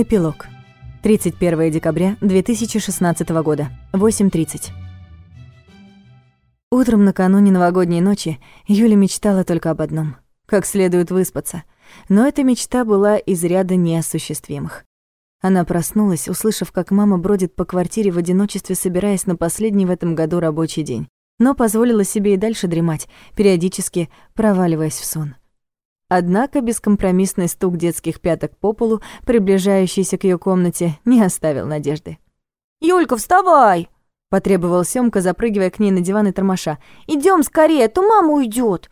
Эпилог. 31 декабря 2016 года, 8.30. Утром накануне новогодней ночи Юля мечтала только об одном — как следует выспаться. Но эта мечта была из ряда неосуществимых. Она проснулась, услышав, как мама бродит по квартире в одиночестве, собираясь на последний в этом году рабочий день. Но позволила себе и дальше дремать, периодически проваливаясь в сон. Однако бескомпромиссный стук детских пяток по полу, приближающийся к ее комнате, не оставил надежды. «Юлька, вставай!» — потребовал Сёмка, запрыгивая к ней на диван и тормоша. «Идём скорее, а то мама уйдёт!»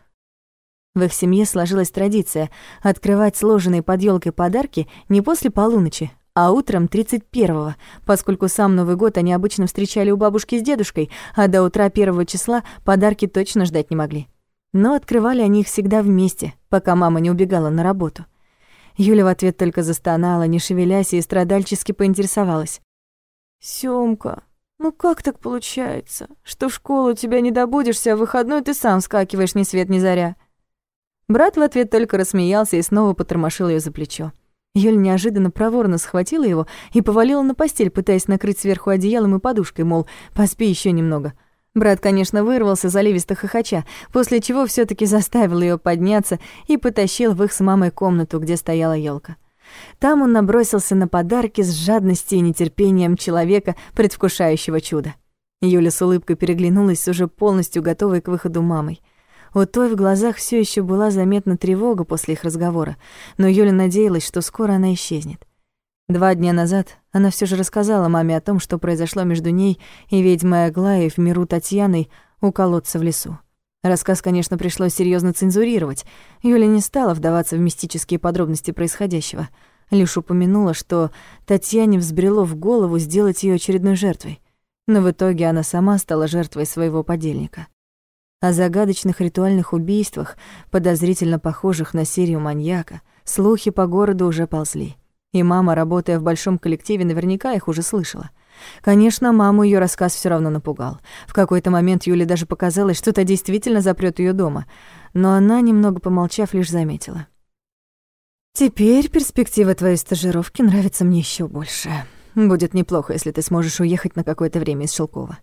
В их семье сложилась традиция открывать сложенные под елкой подарки не после полуночи, а утром 31-го, поскольку сам Новый год они обычно встречали у бабушки с дедушкой, а до утра первого числа подарки точно ждать не могли. Но открывали они их всегда вместе, пока мама не убегала на работу. Юля в ответ только застонала, не шевелясь, и страдальчески поинтересовалась. «Сёмка, ну как так получается, что в школу тебя не добудешься, а в выходной ты сам скакиваешь ни свет ни заря?» Брат в ответ только рассмеялся и снова потормошил ее за плечо. Юля неожиданно проворно схватила его и повалила на постель, пытаясь накрыть сверху одеялом и подушкой, мол, поспи еще немного — Брат, конечно, вырвался заливисто хохоча, после чего все таки заставил ее подняться и потащил в их с мамой комнату, где стояла елка. Там он набросился на подарки с жадностью и нетерпением человека, предвкушающего чудо. Юля с улыбкой переглянулась уже полностью готовой к выходу мамой. У той в глазах все еще была заметна тревога после их разговора, но Юля надеялась, что скоро она исчезнет. Два дня назад она все же рассказала маме о том, что произошло между ней и ведьмой Аглаей в миру Татьяной у колодца в лесу. Рассказ, конечно, пришлось серьезно цензурировать. Юля не стала вдаваться в мистические подробности происходящего. Лишь упомянула, что Татьяне взбрело в голову сделать ее очередной жертвой. Но в итоге она сама стала жертвой своего подельника. О загадочных ритуальных убийствах, подозрительно похожих на серию маньяка, слухи по городу уже ползли. И мама, работая в большом коллективе, наверняка их уже слышала. Конечно, маму ее рассказ все равно напугал. В какой-то момент Юле даже показалось, что-то действительно запрет ее дома. Но она, немного помолчав, лишь заметила. «Теперь перспектива твоей стажировки нравится мне еще больше. Будет неплохо, если ты сможешь уехать на какое-то время из Шелкова».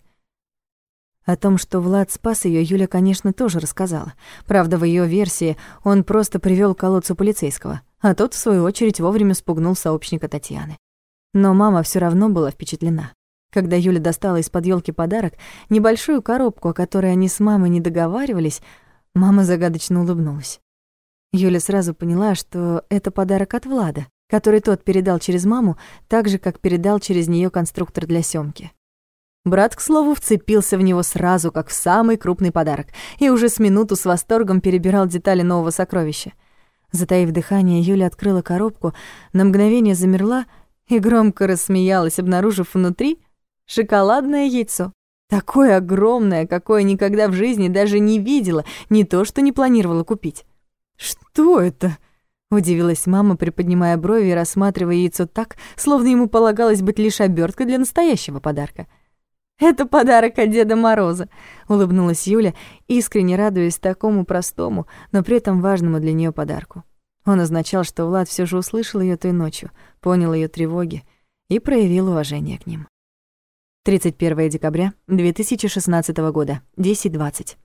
О том, что Влад спас ее, Юля, конечно, тоже рассказала. Правда, в ее версии он просто привел к колодцу полицейского, а тот, в свою очередь, вовремя спугнул сообщника Татьяны. Но мама все равно была впечатлена. Когда Юля достала из-под елки подарок, небольшую коробку, о которой они с мамой не договаривались, мама загадочно улыбнулась. Юля сразу поняла, что это подарок от Влада, который тот передал через маму, так же, как передал через нее конструктор для съемки. Брат, к слову, вцепился в него сразу, как в самый крупный подарок, и уже с минуту с восторгом перебирал детали нового сокровища. Затаив дыхание, Юля открыла коробку, на мгновение замерла и громко рассмеялась, обнаружив внутри шоколадное яйцо. Такое огромное, какое никогда в жизни даже не видела, не то что не планировала купить. «Что это?» — удивилась мама, приподнимая брови и рассматривая яйцо так, словно ему полагалось быть лишь оберткой для настоящего подарка. «Это подарок от Деда Мороза», — улыбнулась Юля, искренне радуясь такому простому, но при этом важному для нее подарку. Он означал, что Влад все же услышал ее той ночью, понял ее тревоги и проявил уважение к ним. 31 декабря 2016 года, 10.20.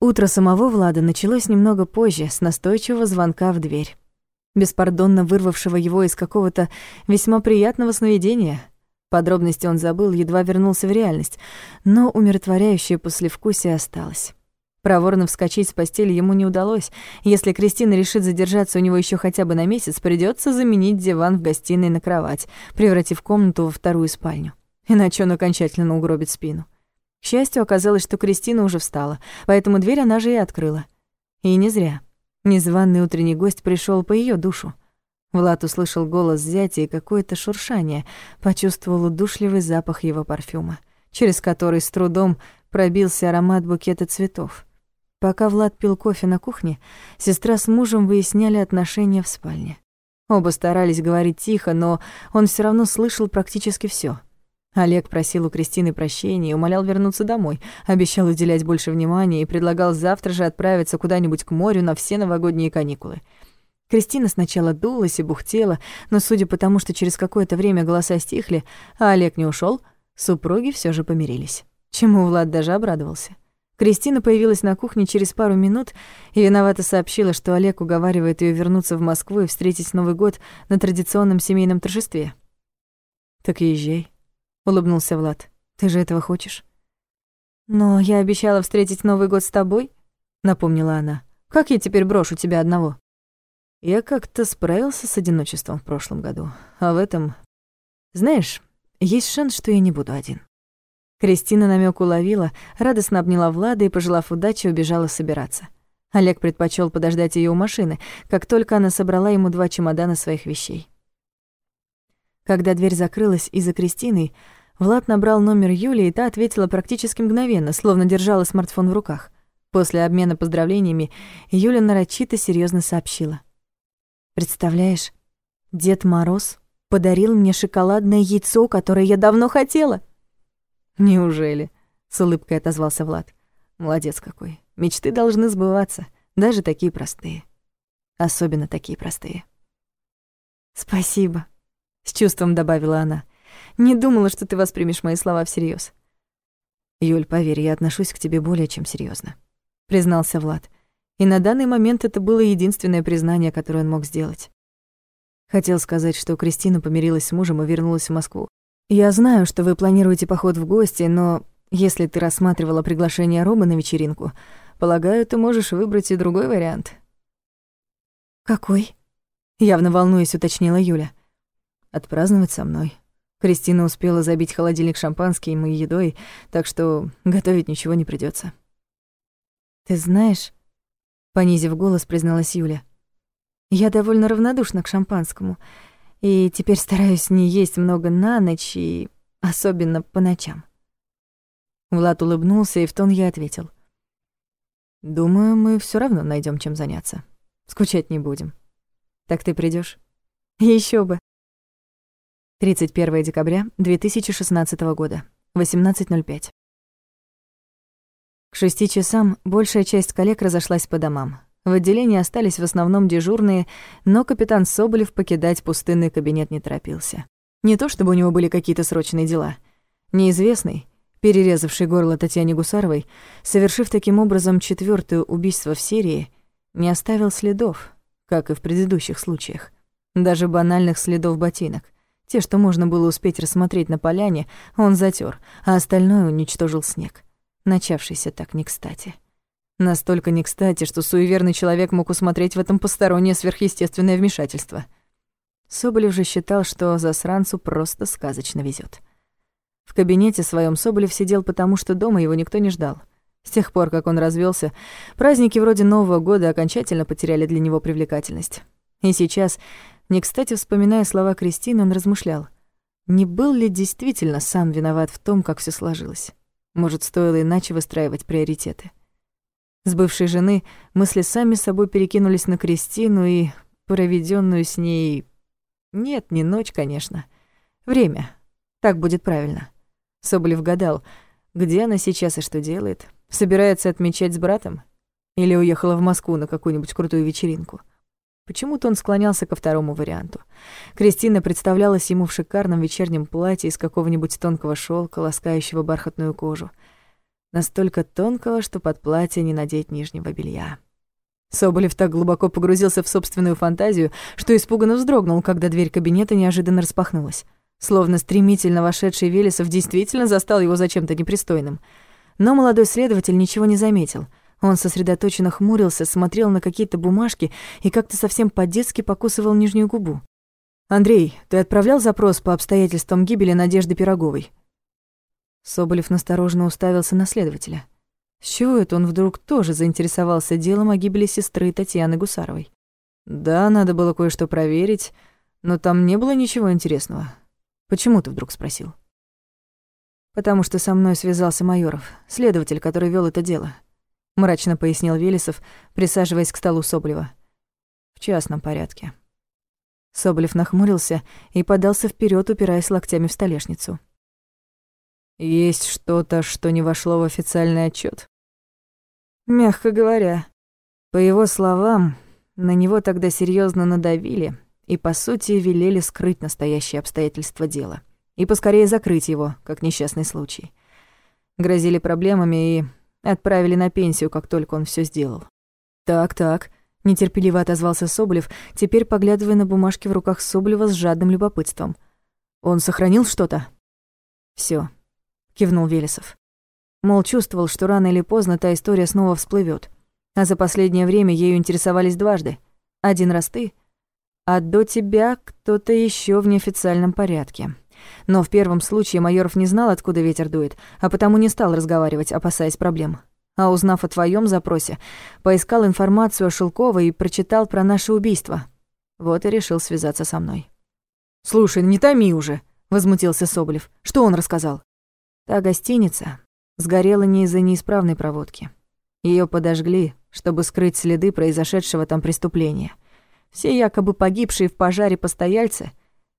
Утро самого Влада началось немного позже, с настойчивого звонка в дверь. Беспардонно вырвавшего его из какого-то весьма приятного сновидения — Подробности он забыл, едва вернулся в реальность, но умиротворяющее послевкусие осталось. Проворно вскочить с постели ему не удалось. Если Кристина решит задержаться у него еще хотя бы на месяц, придется заменить диван в гостиной на кровать, превратив комнату во вторую спальню. Иначе он окончательно угробит спину. К счастью, оказалось, что Кристина уже встала, поэтому дверь она же и открыла. И не зря. Незваный утренний гость пришел по ее душу. Влад услышал голос зятя и какое-то шуршание, почувствовал удушливый запах его парфюма, через который с трудом пробился аромат букета цветов. Пока Влад пил кофе на кухне, сестра с мужем выясняли отношения в спальне. Оба старались говорить тихо, но он все равно слышал практически все. Олег просил у Кристины прощения и умолял вернуться домой, обещал уделять больше внимания и предлагал завтра же отправиться куда-нибудь к морю на все новогодние каникулы — Кристина сначала дулась и бухтела, но судя по тому, что через какое-то время голоса стихли, а Олег не ушел, супруги все же помирились. Чему Влад даже обрадовался. Кристина появилась на кухне через пару минут и виновато сообщила, что Олег уговаривает ее вернуться в Москву и встретить Новый год на традиционном семейном торжестве. «Так езжай», — улыбнулся Влад. «Ты же этого хочешь?» «Но я обещала встретить Новый год с тобой», — напомнила она. «Как я теперь брошу тебя одного?» Я как-то справился с одиночеством в прошлом году, а в этом... Знаешь, есть шанс, что я не буду один. Кристина намек уловила, радостно обняла Влада и, пожелав удачи, убежала собираться. Олег предпочел подождать ее у машины, как только она собрала ему два чемодана своих вещей. Когда дверь закрылась и за Кристиной, Влад набрал номер Юли, и та ответила практически мгновенно, словно держала смартфон в руках. После обмена поздравлениями Юля нарочито серьезно сообщила. «Представляешь, Дед Мороз подарил мне шоколадное яйцо, которое я давно хотела». «Неужели?» — с улыбкой отозвался Влад. «Молодец какой. Мечты должны сбываться, даже такие простые. Особенно такие простые». «Спасибо», — с чувством добавила она. «Не думала, что ты воспримешь мои слова всерьез. «Юль, поверь, я отношусь к тебе более чем серьезно, признался Влад. И на данный момент это было единственное признание, которое он мог сделать. Хотел сказать, что Кристина помирилась с мужем и вернулась в Москву. Я знаю, что вы планируете поход в гости, но если ты рассматривала приглашение Ромы на вечеринку, полагаю, ты можешь выбрать и другой вариант. Какой? Явно волнуясь, уточнила Юля. Отпраздновать со мной. Кристина успела забить холодильник шампанским и едой, так что готовить ничего не придется. Ты знаешь, понизив голос, призналась Юля. Я довольно равнодушна к шампанскому и теперь стараюсь не есть много на ночь и особенно по ночам. Влад улыбнулся, и в тон я ответил. «Думаю, мы все равно найдем чем заняться. Скучать не будем. Так ты придешь? Еще бы». 31 декабря 2016 года, 18.05. К шести часам большая часть коллег разошлась по домам. В отделении остались в основном дежурные, но капитан Соболев покидать пустынный кабинет не торопился. Не то чтобы у него были какие-то срочные дела. Неизвестный, перерезавший горло Татьяне Гусаровой, совершив таким образом четвертое убийство в серии, не оставил следов, как и в предыдущих случаях. Даже банальных следов ботинок. Те, что можно было успеть рассмотреть на поляне, он затер, а остальное уничтожил снег, начавшийся так не кстати. Настолько не кстати, что суеверный человек мог усмотреть в этом постороннее сверхъестественное вмешательство. Соболев же считал, что засранцу просто сказочно везет. В кабинете своем Соболев сидел потому, что дома его никто не ждал. С тех пор, как он развелся, праздники вроде Нового года окончательно потеряли для него привлекательность. И сейчас, не кстати вспоминая слова Кристины, он размышлял, не был ли действительно сам виноват в том, как все сложилось. Может, стоило иначе выстраивать приоритеты. С бывшей жены мысли сами собой перекинулись на Кристину и проведенную с ней... Нет, не ночь, конечно. Время. Так будет правильно. Соболев гадал, где она сейчас и что делает. Собирается отмечать с братом? Или уехала в Москву на какую-нибудь крутую вечеринку? Почему-то он склонялся ко второму варианту. Кристина представлялась ему в шикарном вечернем платье из какого-нибудь тонкого шелка, ласкающего бархатную кожу настолько тонкого, что под платье не надеть нижнего белья. Соболев так глубоко погрузился в собственную фантазию, что испуганно вздрогнул, когда дверь кабинета неожиданно распахнулась. Словно стремительно вошедший Велесов действительно застал его за чем-то непристойным. Но молодой следователь ничего не заметил. Он сосредоточенно хмурился, смотрел на какие-то бумажки и как-то совсем по-детски покусывал нижнюю губу. «Андрей, ты отправлял запрос по обстоятельствам гибели Надежды Пироговой?» Соболев настороженно уставился на следователя. С чего это он вдруг тоже заинтересовался делом о гибели сестры Татьяны Гусаровой? Да, надо было кое-что проверить, но там не было ничего интересного. Почему ты вдруг спросил? Потому что со мной связался Майоров, следователь, который вел это дело. Мрачно пояснил Велесов, присаживаясь к столу Соболева. В частном порядке. Соболев нахмурился и подался вперед, упираясь локтями в столешницу. Есть что-то, что не вошло в официальный отчет. Мягко говоря, по его словам, на него тогда серьезно надавили и, по сути, велели скрыть настоящие обстоятельства дела и поскорее закрыть его, как несчастный случай. Грозили проблемами и отправили на пенсию, как только он все сделал. «Так-так», — нетерпеливо отозвался Соболев, теперь поглядывая на бумажки в руках Соболева с жадным любопытством. «Он сохранил что-то?» Все, кивнул Велесов. Мол, чувствовал, что рано или поздно та история снова всплывет. А за последнее время ею интересовались дважды. Один раз ты, а до тебя кто-то еще в неофициальном порядке. Но в первом случае Майоров не знал, откуда ветер дует, а потому не стал разговаривать, опасаясь проблем. А узнав о твоем запросе, поискал информацию о Шелково и прочитал про наше убийство. Вот и решил связаться со мной. «Слушай, не томи уже!» — возмутился Соболев. «Что он рассказал?» Та гостиница сгорела не из-за неисправной проводки. Ее подожгли, чтобы скрыть следы произошедшего там преступления. Все якобы погибшие в пожаре постояльцы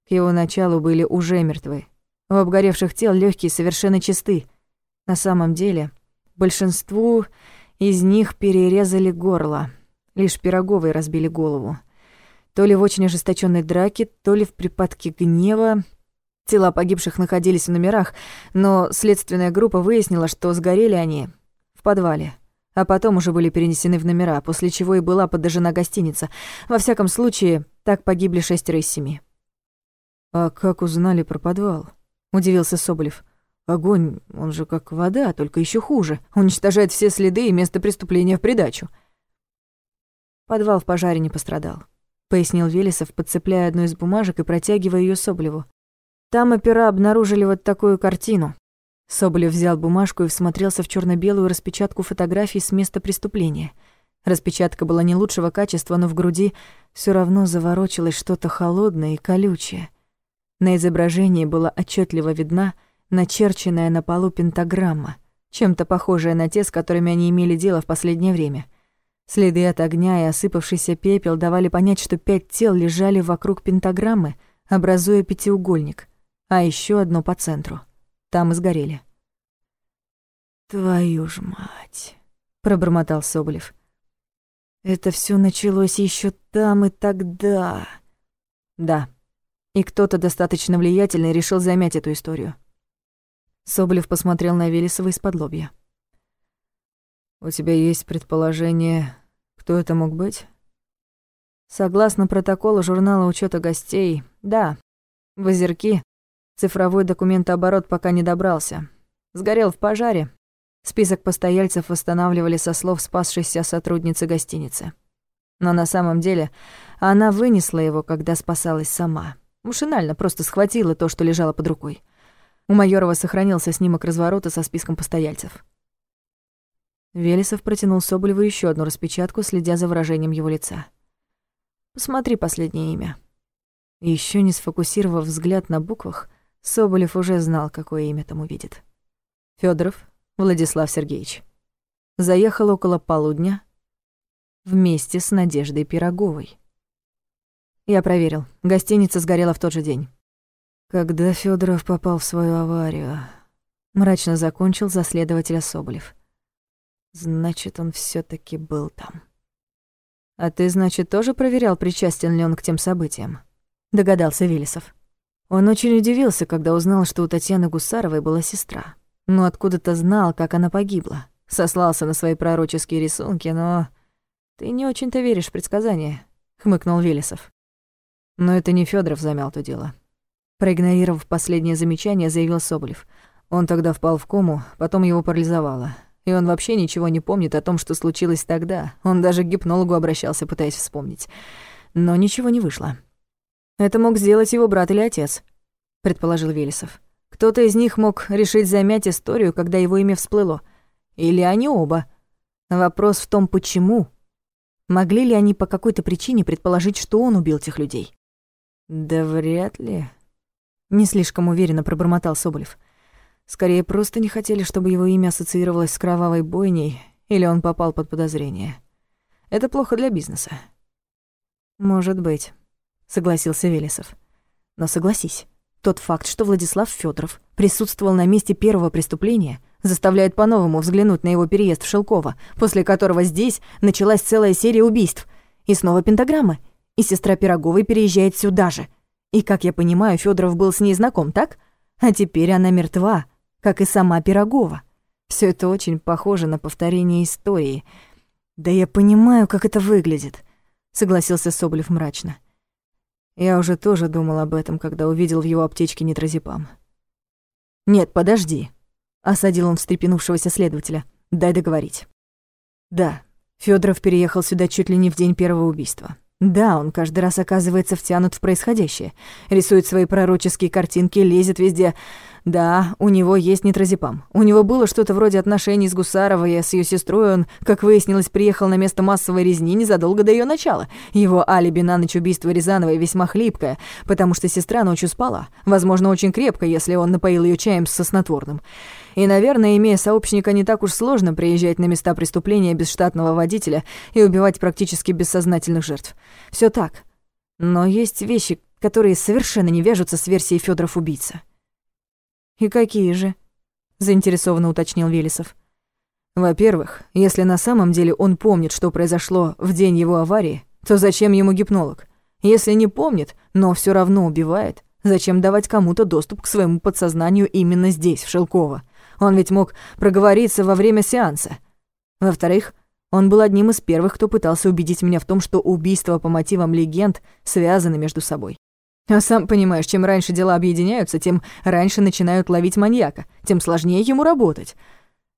к его началу были уже мертвы. У обгоревших тел легкие совершенно чисты. На самом деле, большинству из них перерезали горло. Лишь Пироговой разбили голову. То ли в очень ожесточенной драке, то ли в припадке гнева. Тела погибших находились в номерах, но следственная группа выяснила, что сгорели они в подвале а потом уже были перенесены в номера, после чего и была подожжена гостиница. Во всяком случае, так погибли шестеро из семи. «А как узнали про подвал?» — удивился Соболев. «Огонь, он же как вода, только еще хуже. Уничтожает все следы и место преступления в придачу». «Подвал в пожаре не пострадал», — пояснил Велесов, подцепляя одну из бумажек и протягивая ее Соболеву. «Там опера обнаружили вот такую картину. Соболев взял бумажку и всмотрелся в черно белую распечатку фотографий с места преступления. Распечатка была не лучшего качества, но в груди все равно заворочилось что-то холодное и колючее. На изображении была отчетливо видна начерченная на полу пентаграмма, чем-то похожая на те, с которыми они имели дело в последнее время. Следы от огня и осыпавшийся пепел давали понять, что пять тел лежали вокруг пентаграммы, образуя пятиугольник, а еще одно по центру — там и сгорели. «Твою ж мать!» — пробормотал Соболев. «Это все началось еще там и тогда». «Да, и кто-то достаточно влиятельный решил замять эту историю». Соболев посмотрел на Велесова из-под лобья. «У тебя есть предположение, кто это мог быть?» Согласно протоколу журнала учета гостей, да, в озерки Цифровой документооборот пока не добрался. Сгорел в пожаре. Список постояльцев восстанавливали со слов спасшейся сотрудницы гостиницы. Но на самом деле она вынесла его, когда спасалась сама. Машинально просто схватила то, что лежало под рукой. У Майорова сохранился снимок разворота со списком постояльцев. Велесов протянул Соболеву еще одну распечатку, следя за выражением его лица. «Посмотри последнее имя». Еще не сфокусировав взгляд на буквах, Соболев уже знал, какое имя там увидит. Федоров Владислав Сергеевич. Заехал около полудня вместе с Надеждой Пироговой. Я проверил. Гостиница сгорела в тот же день. Когда Федоров попал в свою аварию, мрачно закончил за следователя Соболев. Значит, он все таки был там. А ты, значит, тоже проверял, причастен ли он к тем событиям? Догадался Велесов. Он очень удивился, когда узнал, что у Татьяны Гусаровой была сестра. Но откуда-то знал, как она погибла. Сослался на свои пророческие рисунки, но... «Ты не очень-то веришь в предсказания», — хмыкнул Велесов. Но это не Федоров замял то дело. Проигнорировав последнее замечание, заявил Соболев. Он тогда впал в кому, потом его парализовало. И он вообще ничего не помнит о том, что случилось тогда. Он даже к гипнологу обращался, пытаясь вспомнить. Но ничего не вышло. Это мог сделать его брат или отец, предположил Велесов. Кто-то из них мог решить замять историю, когда его имя всплыло. Или они оба. Вопрос в том, почему. Могли ли они по какой-то причине предположить, что он убил тех людей? Да вряд ли. Не слишком уверенно пробормотал Соболев. Скорее, просто не хотели, чтобы его имя ассоциировалось с кровавой бойней, или он попал под подозрение. Это плохо для бизнеса. Может быть. — согласился Велесов. «Но согласись, тот факт, что Владислав Федоров присутствовал на месте первого преступления, заставляет по-новому взглянуть на его переезд в Шелково, после которого здесь началась целая серия убийств. И снова пентаграмма. И сестра Пироговой переезжает сюда же. И, как я понимаю, Федоров был с ней знаком, так? А теперь она мертва, как и сама Пирогова. Все это очень похоже на повторение истории. Да я понимаю, как это выглядит, согласился Соболев мрачно. Я уже тоже думал об этом, когда увидел в его аптечке нитрозепам. Нет, подожди, осадил он встрепенувшегося следователя. Дай договорить. Да, Федоров переехал сюда чуть ли не в день первого убийства. Да, он каждый раз оказывается втянут в происходящее. Рисует свои пророческие картинки, лезет везде. Да, у него есть нитрозепам. У него было что-то вроде отношений с Гусаровой, а с ее сестрой он, как выяснилось, приехал на место массовой резни незадолго до ее начала. Его алиби на ночь убийства Рязановой весьма хлипкое, потому что сестра ночью спала. Возможно, очень крепко, если он напоил ее чаем со снотворным. И, наверное, имея сообщника, не так уж сложно приезжать на места преступления без штатного водителя и убивать практически бессознательных жертв. Все так. Но есть вещи, которые совершенно не вяжутся с версией Федоров убийца. «И какие же?» — заинтересованно уточнил Велесов. «Во-первых, если на самом деле он помнит, что произошло в день его аварии, то зачем ему гипнолог? Если не помнит, но все равно убивает, зачем давать кому-то доступ к своему подсознанию именно здесь, в Шелково? Он ведь мог проговориться во время сеанса. Во-вторых, он был одним из первых, кто пытался убедить меня в том, что убийства по мотивам легенд связаны между собой. А сам понимаешь, чем раньше дела объединяются, тем раньше начинают ловить маньяка, тем сложнее ему работать.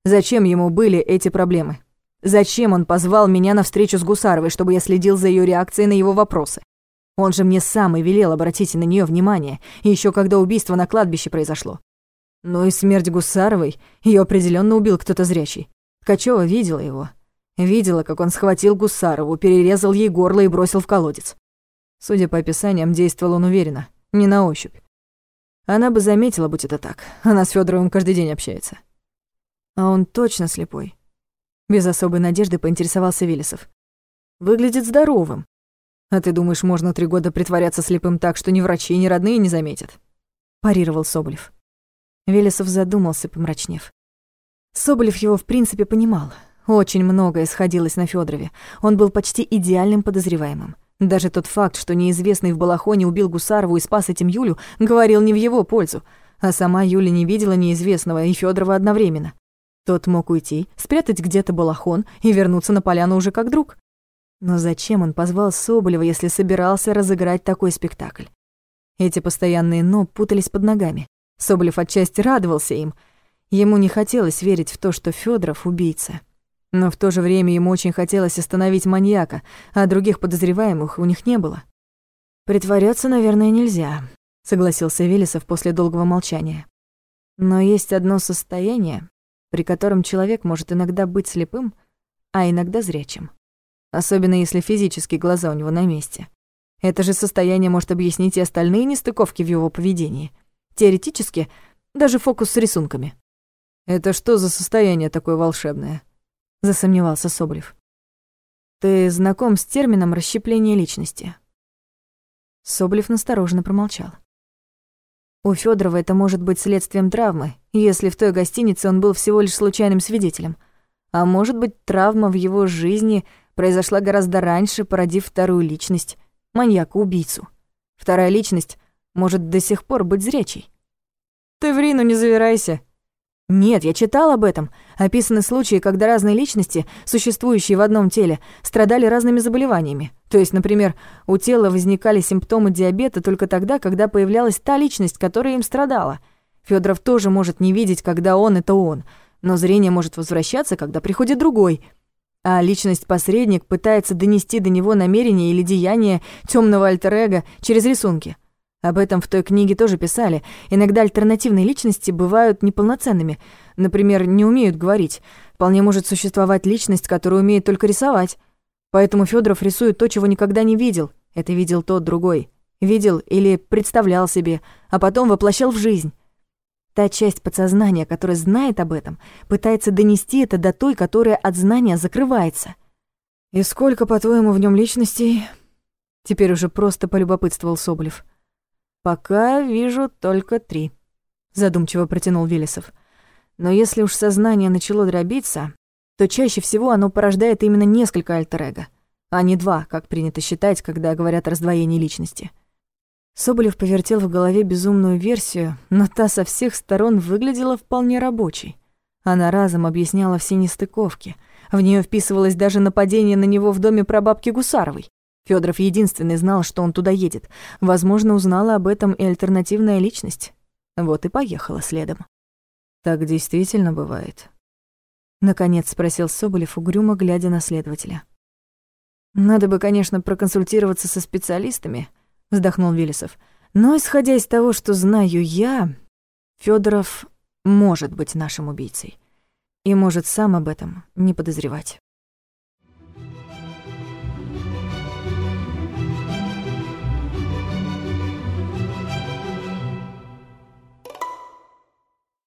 Зачем ему были эти проблемы? Зачем он позвал меня на встречу с Гусаровой, чтобы я следил за ее реакцией на его вопросы? Он же мне сам и велел обратить на нее внимание, еще когда убийство на кладбище произошло. Ну и смерть Гусаровой ее определенно убил кто-то зрячий. Ткачева видела его. Видела, как он схватил Гусарову, перерезал ей горло и бросил в колодец. Судя по описаниям, действовал он уверенно, не на ощупь. Она бы заметила, будь это так. Она с Федоровым каждый день общается. А он точно слепой. Без особой надежды поинтересовался Велесов. Выглядит здоровым. А ты думаешь, можно три года притворяться слепым так, что ни врачи, ни родные не заметят? Парировал Соболев. Велесов задумался, помрачнев. Соболев его в принципе понимал. Очень многое сходилось на Федорове. Он был почти идеальным подозреваемым. Даже тот факт, что неизвестный в Балахоне убил Гусарову и спас этим Юлю, говорил не в его пользу. А сама Юля не видела неизвестного и Федорова одновременно. Тот мог уйти, спрятать где-то Балахон и вернуться на поляну уже как друг. Но зачем он позвал Соболева, если собирался разыграть такой спектакль? Эти постоянные «но» путались под ногами. Соболев отчасти радовался им. Ему не хотелось верить в то, что Федоров убийца. Но в то же время ему очень хотелось остановить маньяка, а других подозреваемых у них не было. «Притворяться, наверное, нельзя», — согласился Велесов после долгого молчания. «Но есть одно состояние, при котором человек может иногда быть слепым, а иногда зрячим. Особенно если физические глаза у него на месте. Это же состояние может объяснить и остальные нестыковки в его поведении. Теоретически, даже фокус с рисунками». «Это что за состояние такое волшебное?» засомневался Соболев. Ты знаком с термином расщепления личности? Соболев настороженно промолчал. У Федорова это может быть следствием травмы, если в той гостинице он был всего лишь случайным свидетелем. А может быть, травма в его жизни произошла гораздо раньше, породив вторую личность, маньяка-убийцу. Вторая личность может до сих пор быть зрячей. «Ты в Рину не завирайся», нет, я читал об этом. Описаны случаи, когда разные личности, существующие в одном теле, страдали разными заболеваниями. То есть, например, у тела возникали симптомы диабета только тогда, когда появлялась та личность, которая им страдала. Федоров тоже может не видеть, когда он — это он, но зрение может возвращаться, когда приходит другой. А личность-посредник пытается донести до него намерение или деяние темного альтер через рисунки — об этом в той книге тоже писали. Иногда альтернативные личности бывают неполноценными. Например, не умеют говорить. Вполне может существовать личность, которая умеет только рисовать. Поэтому Федоров рисует то, чего никогда не видел. Это видел тот другой. Видел или представлял себе, а потом воплощал в жизнь. Та часть подсознания, которая знает об этом, пытается донести это до той, которая от знания закрывается. «И сколько, по-твоему, в нем личностей?» Теперь уже просто полюбопытствовал Соболев. «Пока вижу только три», — задумчиво протянул Велесов. «Но если уж сознание начало дробиться, то чаще всего оно порождает именно несколько альтер а не два, как принято считать, когда говорят о раздвоении личности. Соболев повертел в голове безумную версию, но та со всех сторон выглядела вполне рабочей. Она разом объясняла все нестыковки. В нее вписывалось даже нападение на него в доме прабабки Гусаровой. Федоров единственный знал, что он туда едет. Возможно, узнала об этом и альтернативная личность. Вот и поехала следом. «Так действительно бывает?» Наконец спросил Соболев, угрюмо глядя на следователя. «Надо бы, конечно, проконсультироваться со специалистами», — вздохнул Велесов. «Но, исходя из того, что знаю я, Федоров может быть нашим убийцей и может сам об этом не подозревать».